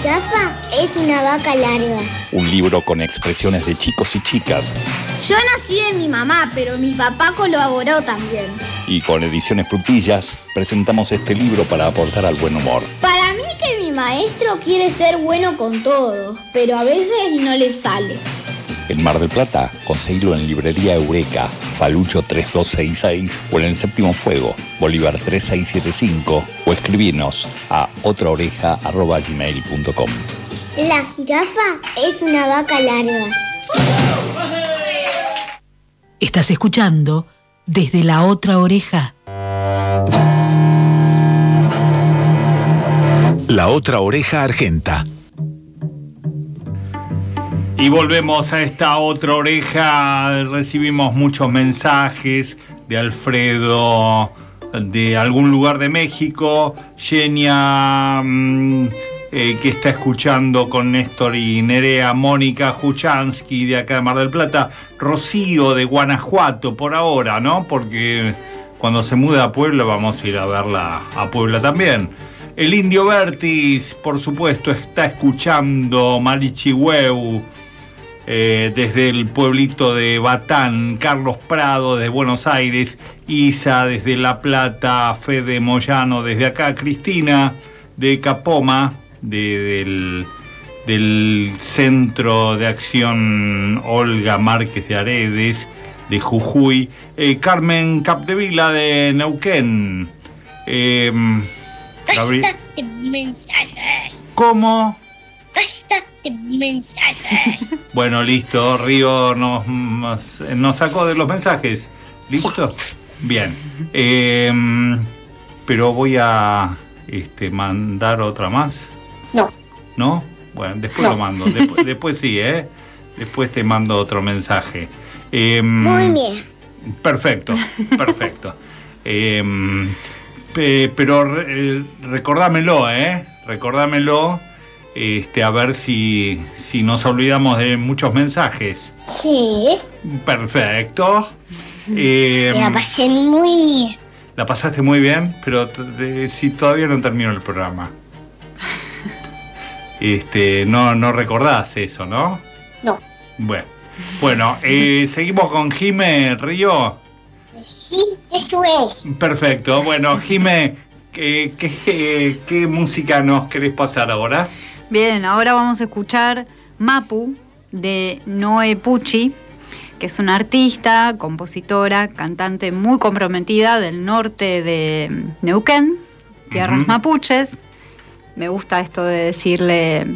jirafa es una vaca larga. Un libro con expresiones de chicos y chicas. Yo nací de mi mamá, pero mi papá colaboró también. Y con Ediciones Frutillas presentamos este libro para aportar al buen humor. Para mí que mi maestro quiere ser bueno con todos, pero a veces no le sale. En Mar del Plata, conseguilo en Librería Eureka, Falucho 3266 o en el Séptimo Fuego, Bolívar 3675 o escribinos a otraoreja.gmail.com La jirafa es una vaca larga. Estás escuchando desde la otra oreja. La otra oreja argenta. Y volvemos a esta otra oreja. Recibimos muchos mensajes de Alfredo de algún lugar de México. Genia mm, eh, que está escuchando con Néstor y Nerea. Mónica Juchansky de acá de Mar del Plata. Rocío de Guanajuato por ahora, ¿no? Porque cuando se muda a Puebla vamos a ir a verla a Puebla también. El Indio Vertis, por supuesto, está escuchando Marichihueu eh, desde el pueblito de Batán, Carlos Prado desde Buenos Aires, Isa desde La Plata, Fede Moyano desde acá, Cristina de Capoma, del, del Centro de Acción Olga Márquez de Aredes, de Jujuy, eh, Carmen Capdevila de Neuquén. Eh, ¿Cómo? Mensajes. Bueno, listo. Río nos, nos sacó de los mensajes. ¿Listo? Bien. Em, pero voy a este, mandar otra más. No. ¿No? Bueno, después lo mando. Después, después sí, ¿eh? Después te mando otro mensaje. Em, Muy bien. Perfecto, perfecto. Em, pe- pero re- recordámelo, ¿eh? Recordámelo este, a ver si, si nos olvidamos de muchos mensajes. Sí. Perfecto. Eh, Me la pasé muy bien. la pasaste muy bien, pero de- si todavía no terminó el programa. Este, no, no recordás eso, ¿no? No. Bueno, bueno eh, seguimos con Jime Río. Sí, eso es. Perfecto. Bueno, Jime, ¿qué, qué, qué música nos querés pasar ahora? Bien, ahora vamos a escuchar Mapu de Noe Pucci, que es una artista, compositora, cantante muy comprometida del norte de Neuquén, tierras mapuches. Me gusta esto de decirle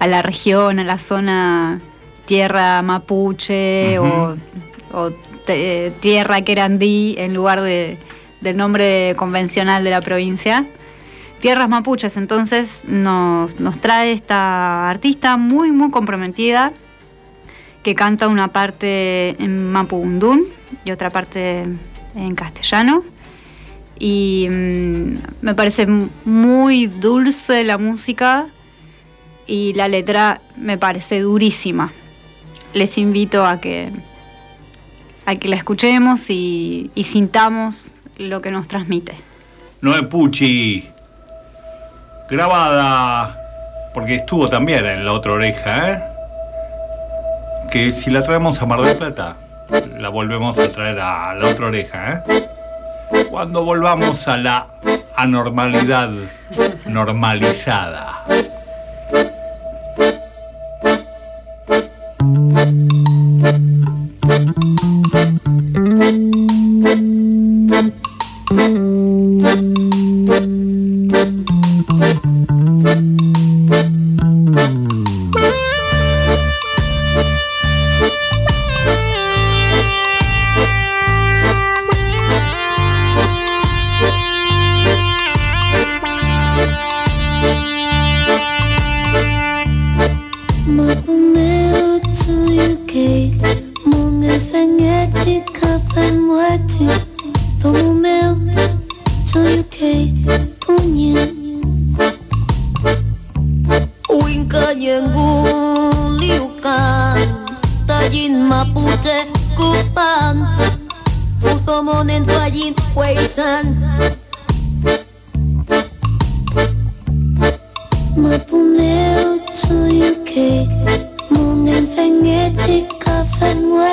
a la región, a la zona, tierra mapuche o, o te- tierra querandí en lugar de- del nombre convencional de la provincia. Tierras Mapuches, entonces nos, nos trae esta artista muy, muy comprometida que canta una parte en Mapudungún y otra parte en castellano. Y mm, me parece muy dulce la música y la letra me parece durísima. Les invito a que, a que la escuchemos y, y sintamos lo que nos transmite. Noé Pucci, grabada, porque estuvo también en la otra oreja, ¿eh? Que si la traemos a Mar del Plata, la volvemos a traer a la otra oreja, ¿eh? Cuando volvamos a la anormalidad normalizada.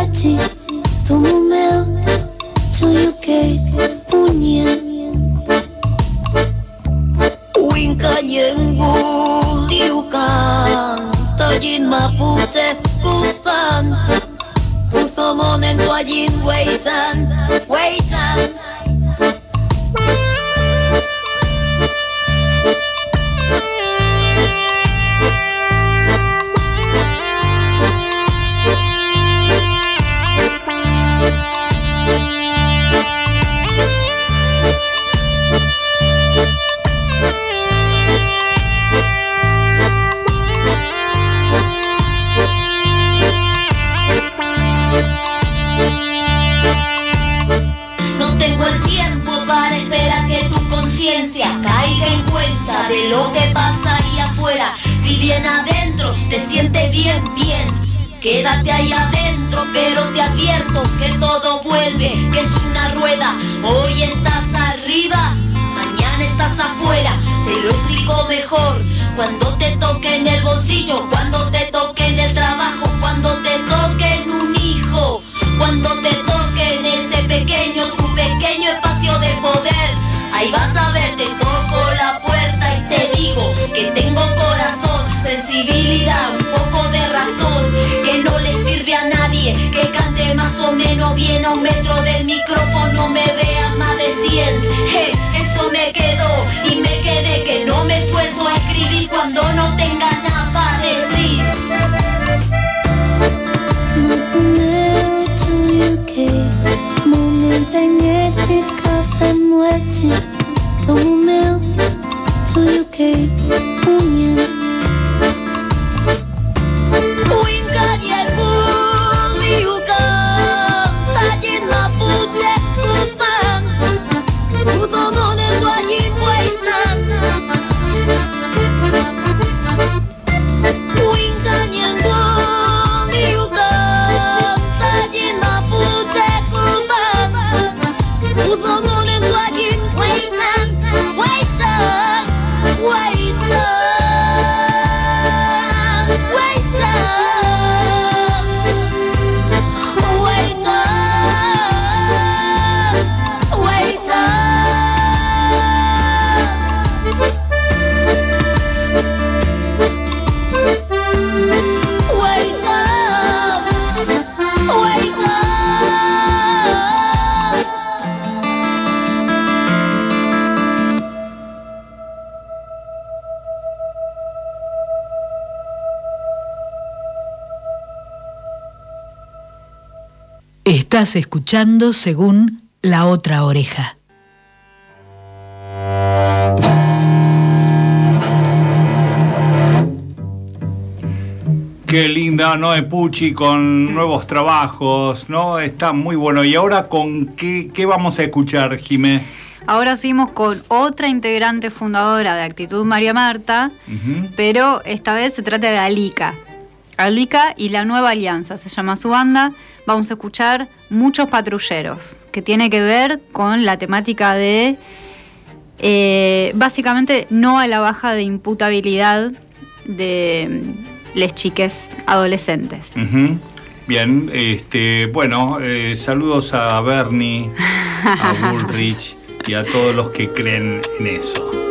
έτσι το μου με quédate ahí adentro, pero te advierto que todo vuelve, que es una rueda. Hoy estás arriba, mañana estás afuera. Te lo explico mejor cuando te toque en el bolsillo, cuando te toque en el trabajo, cuando te toque en un hijo, cuando te toque en ese pequeño, tu pequeño espacio de poder. Ahí vas a ver, te toco la puerta y te digo que tengo corazón, sensibilidad, poco que cante más o menos bien a un metro del micrófono, me vea más de 100. Hey, eso me quedó y me quedé que no me esfuerzo a escribir cuando no tenga nada para decir. Tuyuke Mungenzenyechi Estás escuchando según la otra oreja. Qué linda Noe Pucci con nuevos trabajos, ¿no? Está muy bueno. ¿Y ahora con qué, qué vamos a escuchar, Jimé? Ahora seguimos con otra integrante fundadora de Actitud María Marta, pero esta vez se trata de Alica. Alica y la Nueva Alianza, se llama su banda. Vamos a escuchar Muchos Patrulleros, que tiene que ver con la temática de, eh, básicamente, no a la baja de imputabilidad de mm, les chiques adolescentes. Bien, este, bueno, eh, saludos a Bernie, a Bullrich y a todos los que creen en eso.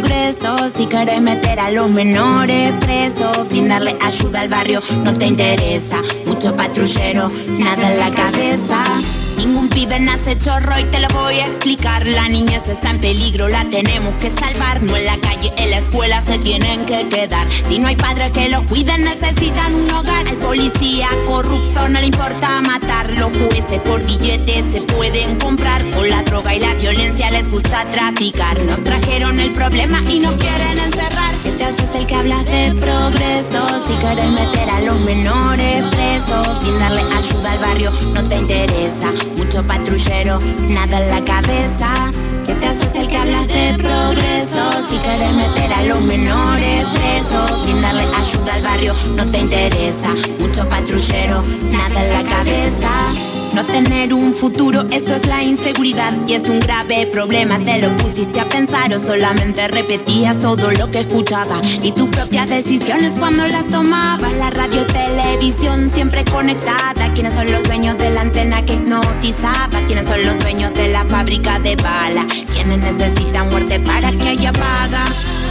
Progreso? Si querés meter a los menores presos, sin darle ayuda al barrio, no te interesa. Mucho patrullero, nada en la cabeza. Ningún pibe nace chorro y te lo voy a explicar. La niñez está en peligro, la tenemos que salvar. No en la calle, en la escuela se tienen que quedar. Si no hay padres que los cuiden, necesitan un hogar. Al policía corrupto no le importa matar. Los jueces por billetes se pueden comprar. Con la droga y la violencia les gusta traficar. Nos trajeron el problema y nos quieren encerrar. ¿Qué te haces el que hablas de progreso? Si querés meter a los menores presos, sin darle ayuda al barrio, no te interesa. Mucho patrullero, nada en la cabeza. ¿Qué te haces el que hablas de progreso? Si querés meter a los menores presos, sin darle ayuda al barrio, no te interesa. Mucho patrullero, nada en la cabeza. No tener un futuro, eso es la inseguridad y es un grave problema. Te lo pusiste a pensar o solamente repetías todo lo que escuchabas y tus propias decisiones cuando las tomabas. La radio, televisión siempre conectada. ¿Quiénes son los dueños de la antena que hipnotizaba? ¿Quiénes son los dueños de la fábrica de balas? ¿Quiénes necesitan muerte para que haya paga?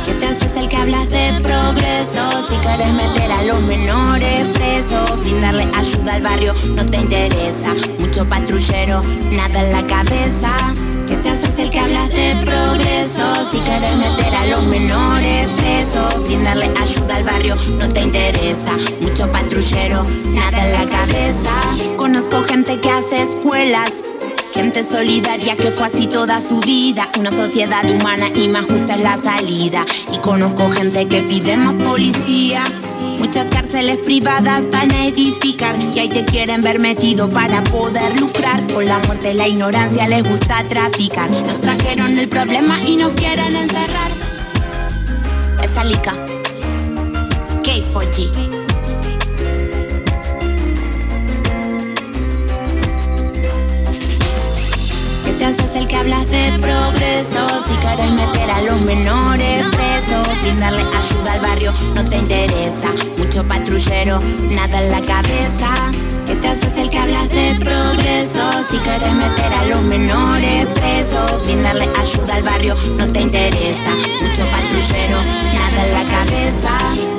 ¿Qué te haces el que hablas de progreso? Si quieres meter a los menores presos, sin darle ayuda al barrio, no te interesa. Mucho patrullero, nada en la cabeza. ¿Qué te haces el que hablas de progreso? Si quieres meter a los menores presos, sin darle ayuda al barrio, no te interesa. Mucho patrullero, nada en la cabeza. Conozco gente que hace escuelas Gente solidaria que fue así toda su vida. Una sociedad humana y más justa es la salida. Y conozco gente que pide más policía. Muchas cárceles privadas van a edificar y ahí te quieren ver metido para poder lucrar. Con la muerte la ignorancia les gusta traficar. Nos trajeron el problema y nos quieren encerrar. Es Alica. K4G. A los menores presos, sin darle ayuda al barrio, no te interesa. Mucho patrullero, nada en la cabeza. ¿Qué te haces el que hablas de progreso? Si querés meter a los menores presos, sin darle ayuda al barrio, no te interesa. Mucho patrullero, nada en la cabeza.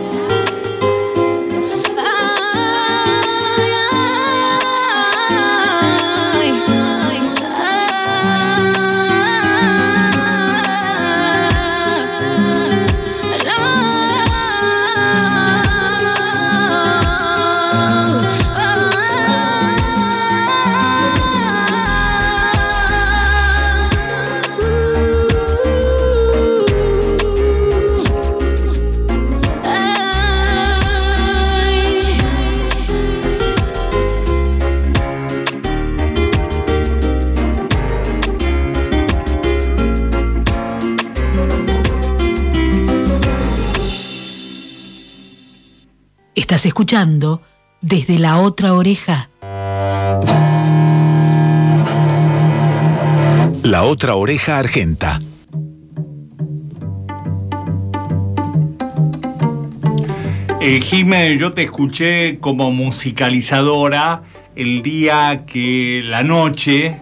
Estás escuchando desde la otra oreja. La otra oreja argenta. Eh, Jime, yo te escuché como musicalizadora el día que la noche,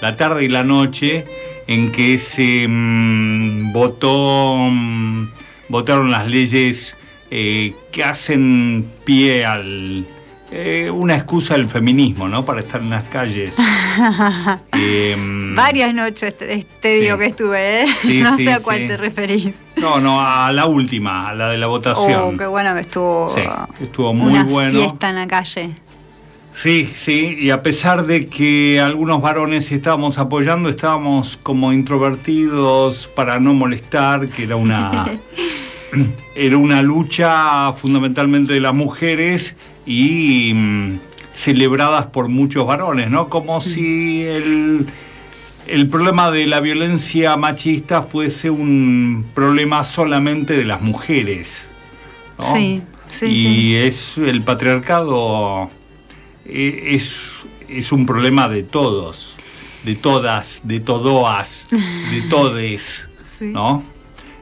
la tarde y la noche, en que se mm, votó, mm, votaron las leyes eh, que hacen pie al eh, una excusa del feminismo, ¿no? Para estar en las calles. Em, Varias noches te, te digo que estuve, ¿eh? Sí, no sí, sé a cuál te referís. no, no, a la última, a la de la votación. Oh, qué bueno que estuvo. Estuvo muy una bueno. fiesta en la calle. Sí, sí, y a pesar de que algunos varones estábamos apoyando, estábamos como introvertidos para no molestar, que era una, era una lucha fundamentalmente de las mujeres y mm, celebradas por muchos varones, ¿no? Como si el, el problema de la violencia machista fuese un problema solamente de las mujeres. ¿no? Sí, sí, y sí. es el patriarcado eh, es, es un problema de todos, de todas, de todoas, de todes, Sí. ¿no?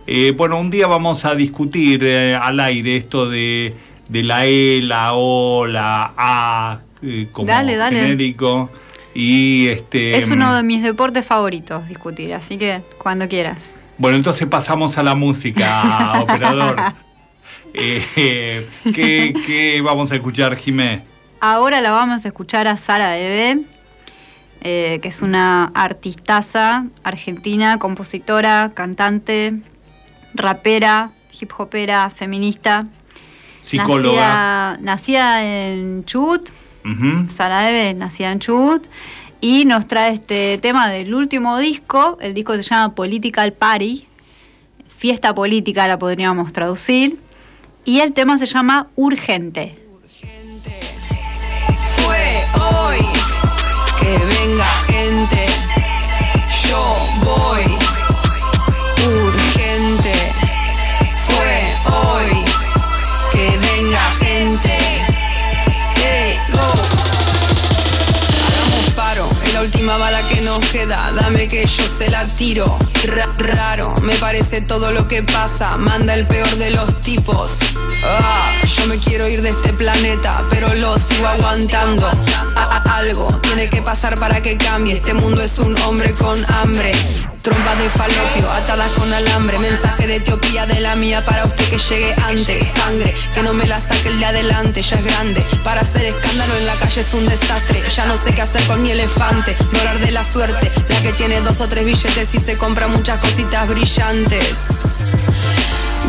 Eh, bueno, un día vamos a discutir eh, al aire esto de, de la E, la O, la A eh, como Dale, dale. genérico y este Es uno de mis deportes favoritos discutir, así que cuando quieras. bueno, entonces pasamos a la música, operador. ¿qué, qué vamos a escuchar, Jimé? Ahora la vamos a escuchar a Sara Eve, que es una artistaza argentina, compositora, cantante, rapera, hip hopera, feminista. Psicóloga. Nacida, nacida en Chubut. Sara Eve, nacida en Chubut, y nos trae este tema del último disco. El disco se llama Political Party, fiesta política la podríamos traducir, y el tema se llama Urgente. Fue hoy que venga gente. Yo voy última bala que nos queda, dame que yo se la tiro. Ra- raro, me parece todo lo que pasa, manda el peor de los tipos. Ah, yo me quiero ir de este planeta, pero lo sigo aguantando. Algo tiene que pasar para que cambie, este mundo es un hombre con hambre. Trompas de falopio, atadas con alambre. Mensaje de Etiopía de la mía para usted que llegue antes. Sangre, que no me la saque el de adelante, ya es grande. Para hacer escándalo en la calle es un desastre. Ya no sé qué hacer con mi elefante hablar de la suerte, la que tiene dos o tres billetes Y se compra muchas cositas brillantes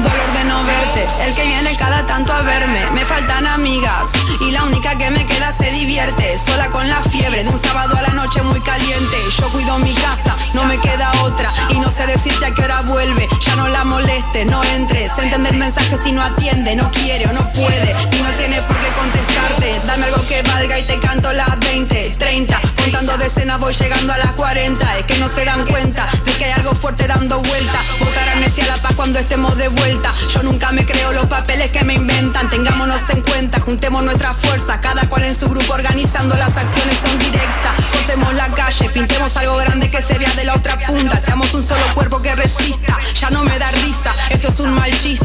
Dolor de no verte, el que viene cada tanto a verme. Me faltan amigas y la única que me queda se divierte. Sola con la fiebre de un sábado a la noche muy caliente. Yo cuido mi casa, no me queda otra. Y no sé decirte a qué hora vuelve. Ya no la moleste, no entres. Entiende el mensaje si no atiende, no quiere o no puede. Y no tiene por qué contestarte. Dame algo que valga y te canto las 20, 30 Contando decenas voy llegando a las 40 Es que no se dan cuenta de que hay algo fuerte dando vuelta. Votar amnesia a la paz cuando estemos de vuelta Yo nunca me creo los papeles que me inventan. Tengámonos en cuenta, juntemos nuestras fuerzas Cada cual en su grupo organizando las acciones son directas. Cortemos la calle, pintemos algo grande que se vea de la otra punta. Seamos un solo cuerpo que resista Ya no me da risa, esto es un mal chiste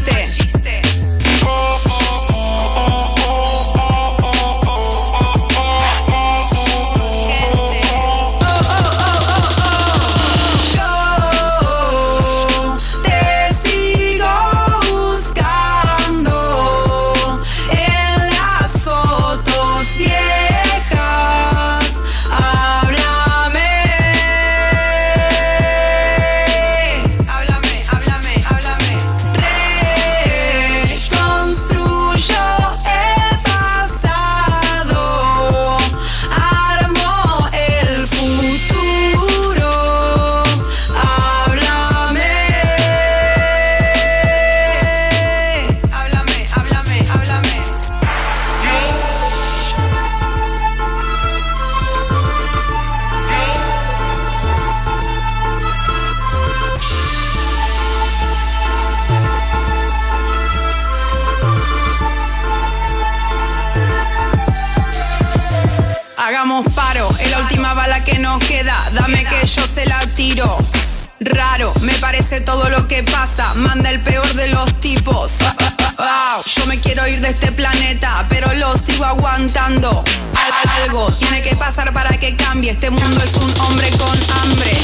Hagamos paro, es la última bala que nos queda. Dame que yo se la tiro. Raro, me parece todo lo que pasa. Manda el peor de los tipos. Wow, yo me quiero ir de este planeta, pero lo sigo aguantando. Al- algo tiene que pasar para que cambie. Este mundo es un hombre con hambre.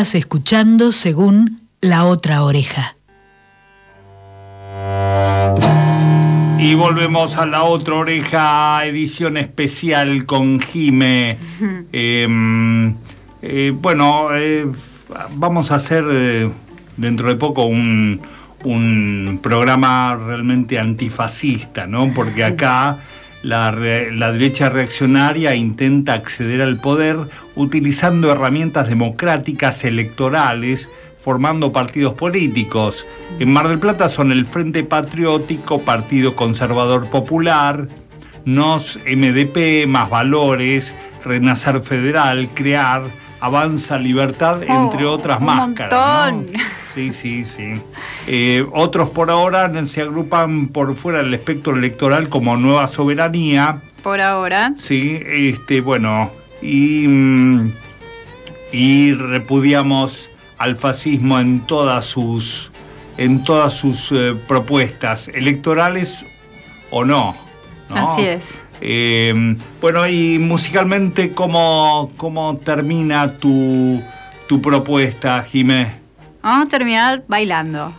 Estás escuchando según la otra oreja. Y volvemos a la otra oreja, edición especial con Jime. Eh, eh, bueno, eh, vamos a hacer eh, dentro de poco un, un programa realmente antifascista, ¿no? Porque acá la, la derecha reaccionaria intenta acceder al poder utilizando herramientas democráticas electorales formando partidos políticos. En Mar del Plata son el Frente Patriótico, Partido Conservador Popular, NOS MDP, Más Valores, Renacer Federal, Crear, Avanza Libertad, entre Oh, otras un máscaras. ¿no? montón. Sí, sí, sí. Eh, otros por ahora se agrupan por fuera del espectro electoral como Nueva Soberanía, por ahora. Sí, este, bueno, y, mm, y repudiamos al fascismo en todas sus, en todas sus eh, propuestas, electorales o no. ¿no? Así es. Eh, bueno, y musicalmente, ¿cómo, cómo termina tu, tu propuesta, Jimé? Vamos a terminar bailando.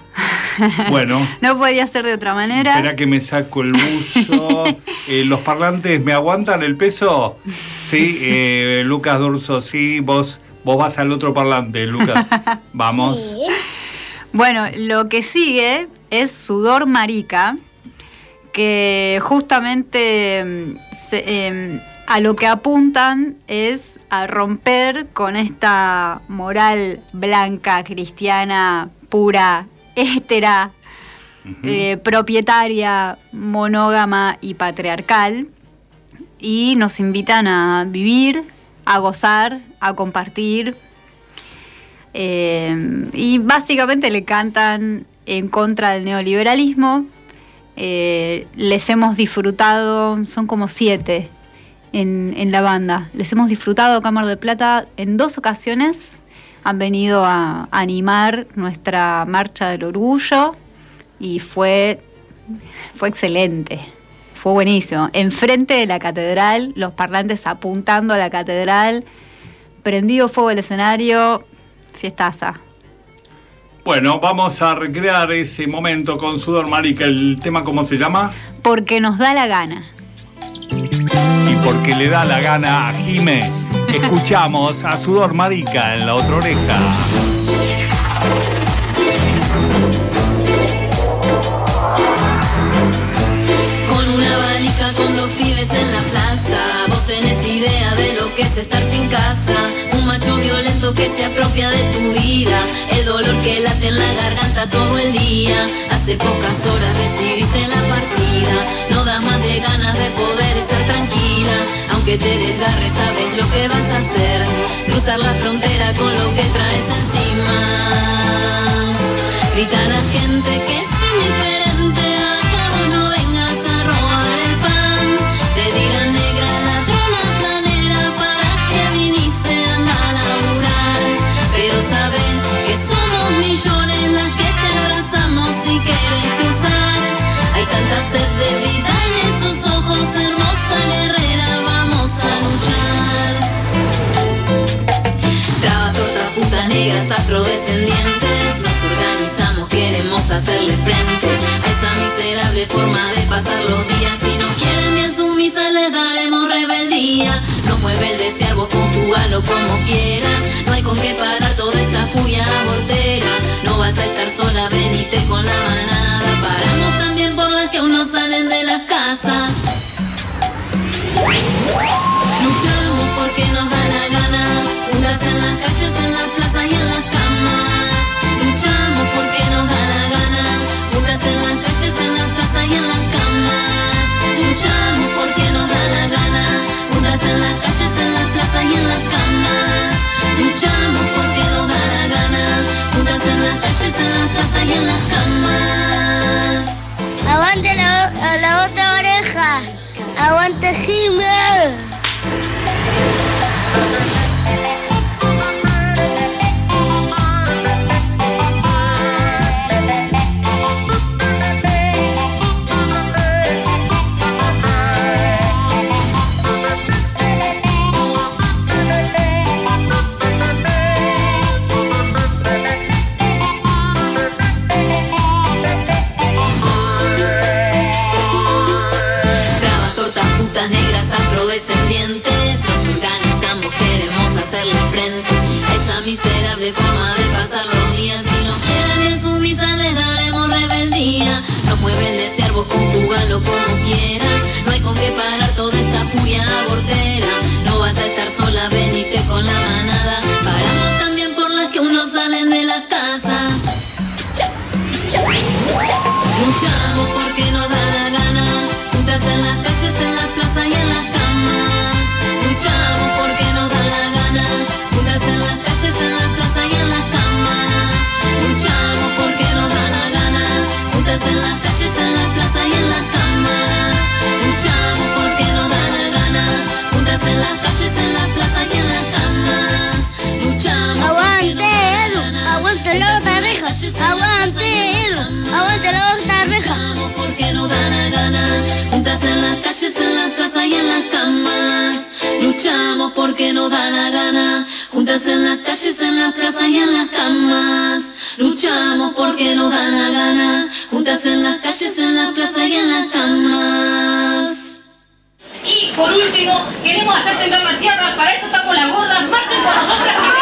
Bueno, No podía ser de otra manera. espera que me saco el buzo. Eh, ¿Los parlantes me aguantan el peso? Sí, eh, Lucas Durso, sí, vos, vos vas al otro parlante, Lucas. Vamos. Bueno, lo que sigue es Sudor Marica, que justamente se- em, a lo que apuntan es a romper con esta moral blanca, cristiana, pura, éstera, eh, propietaria, monógama y patriarcal. Y nos invitan a vivir, a gozar, a compartir, eh, y básicamente le cantan en contra del neoliberalismo. Eh, les hemos disfrutado, son como siete en, la banda. Les hemos disfrutado Cámara de Plata en dos ocasiones. Han venido a animar nuestra marcha del orgullo y fue, fue excelente. Fue buenísimo. Enfrente de la catedral, los parlantes apuntando a la catedral, prendido fuego el escenario, fiestaza. Bueno, vamos a recrear ese momento con Sudor Marica. ¿El tema cómo se llama? Porque nos da la gana. Y porque le da la gana a Jime, escuchamos a Sudor Marica en la otra oreja. Con una valija con dos pibes en la plaza. Tenés idea de lo que es estar sin casa. Un macho violento que se apropia de tu vida. El dolor que late en la garganta todo el día. Hace pocas horas decidiste la partida. No das más de ganas de poder estar tranquila. Aunque te desgarres, sabes lo que vas a hacer. Cruzar la frontera con lo que traes encima. Grita a la gente que es indiferente. Afrodescendientes Nos organizamos, queremos hacerle frente A esa miserable forma de pasar los días. Si no quieren bien sumisa les daremos rebeldía. No mueve el desear, vos conjugalo como quieras. No hay con qué parar toda esta furia abortera. No vas a estar sola, venite con la manada. Paramos también por las que aún no salen de las casas. Luchamos porque nos da la gana, juntas en las calles, en las plazas y en las. En las calles, en las plazas y en las camas. Luchamos porque nos da la gana, juntas en las calles, en las plazas y en las camas. Luchamos porque nos da la gana, juntas en las calles, en las plazas y en las camas. Aguante la, a la otra oreja. Aguante Jimé. Miserable forma de pasar los días. Si no quieren bien sumisa les daremos rebeldía. Nos mueve el desear, vos conjugalo como quieras. No hay con qué parar toda esta furia abortera. No vas a estar sola, venite con la manada en las calles, en la plaza y en las camas. Luchamos porque nos da la gana, juntas en las calles, en las plazas y en las camas. Luchamos porque nos da la gana, juntas en las calles, en las plazas y en las camas. Y por último, queremos hacer temblar la tierra, para eso estamos las gordas, marchen con nosotras.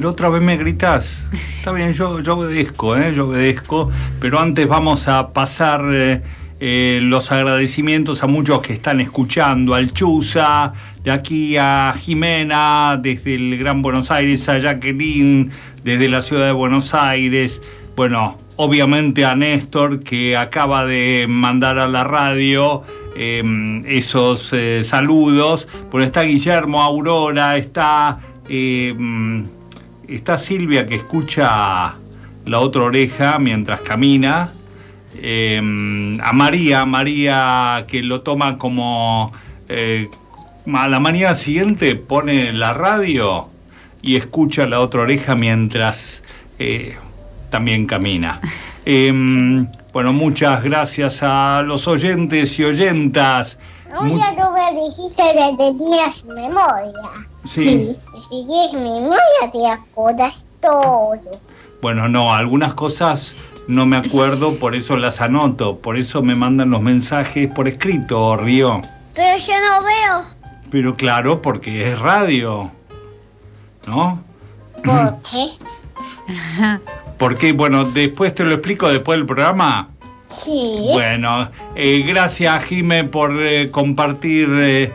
Pero otra vez me gritas. Está bien, yo, obedezco, ¿eh? yo obedezco. Pero antes vamos a pasar eh, eh, los agradecimientos a muchos que están escuchando. Al Chuza, de aquí a Jimena, desde el Gran Buenos Aires, a Jacqueline, desde la ciudad de Buenos Aires. Bueno, obviamente a Néstor, que acaba de mandar a la radio eh, esos eh, saludos. Bueno, está Guillermo, Aurora, está, mm, está Silvia que escucha la otra oreja mientras camina. Eh, a María, María que lo toma como eh, a la mañana siguiente pone la radio y escucha la otra oreja mientras eh, también camina. Em, bueno, muchas gracias a los oyentes y oyentas. Hoy ya no me dijiste que tenías memoria. Sí. Si tienes memoria te acuerdas todo. Bueno, no, algunas cosas no me acuerdo, por eso las anoto, por eso me mandan los mensajes por escrito, Río. Pero yo no veo. Pero claro, porque es radio, ¿no? ¿Por qué? Porque, bueno, después te lo explico después del programa. Sí. Bueno, eh, gracias Jime por eh, compartir eh,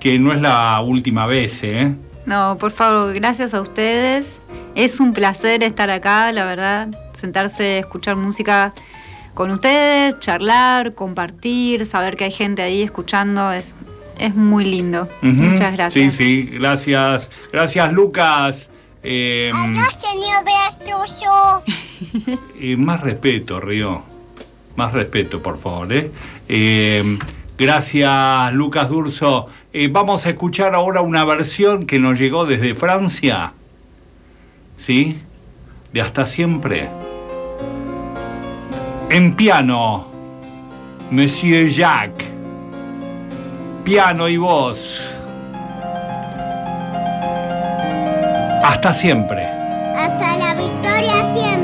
que no es la última vez, ¿eh? No, por favor, gracias a ustedes. Es un placer estar acá, la verdad. Sentarse, escuchar música con ustedes, charlar, compartir, saber que hay gente ahí escuchando, es, es muy lindo. Muchas gracias. Sí, sí, gracias. Gracias, Lucas. Eh, Adiós, señor eh, más respeto, Río. Más respeto, por favor, ¿eh? Eh, gracias, Lucas Durso. Eh, vamos a escuchar ahora una versión que nos llegó desde Francia. ¿Sí? De Hasta Siempre. En piano, Monsieur Jacques. Piano y voz. Hasta siempre. Hasta la victoria siempre.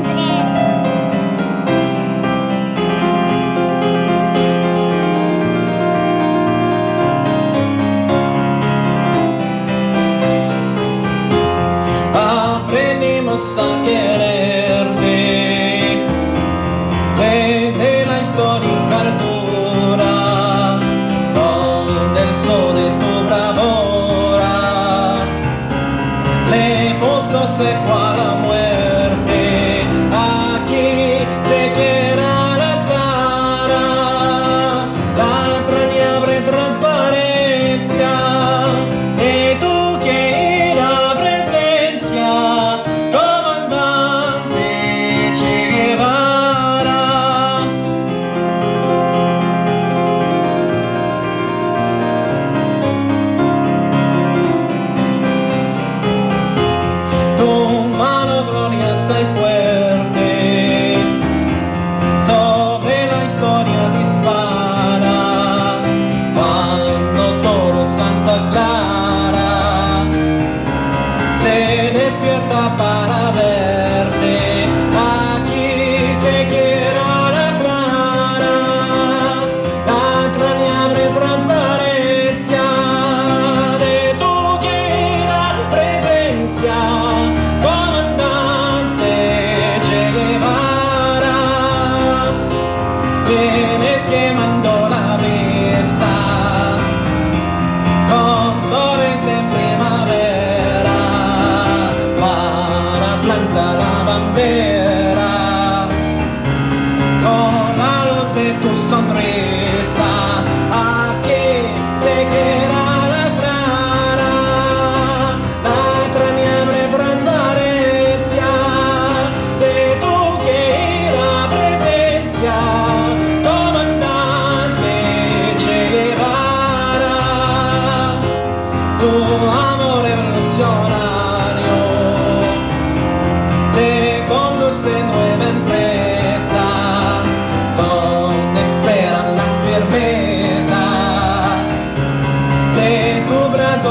sunken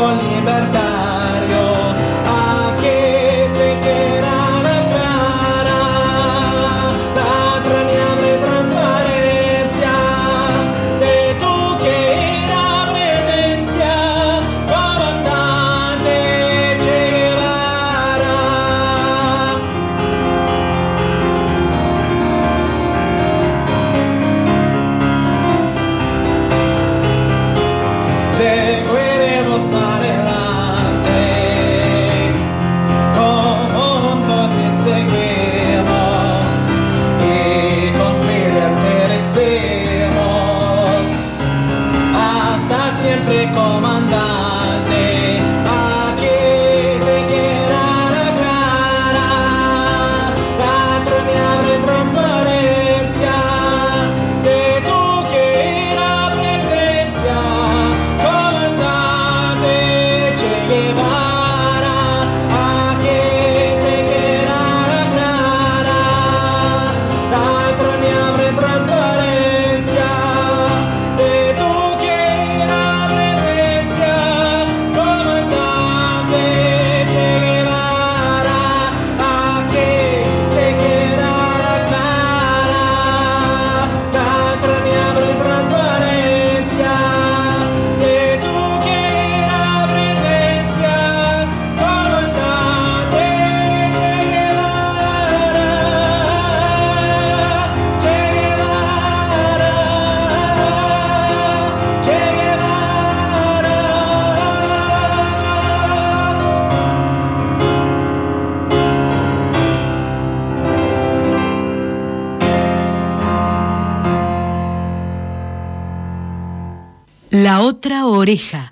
libertà. Oreja.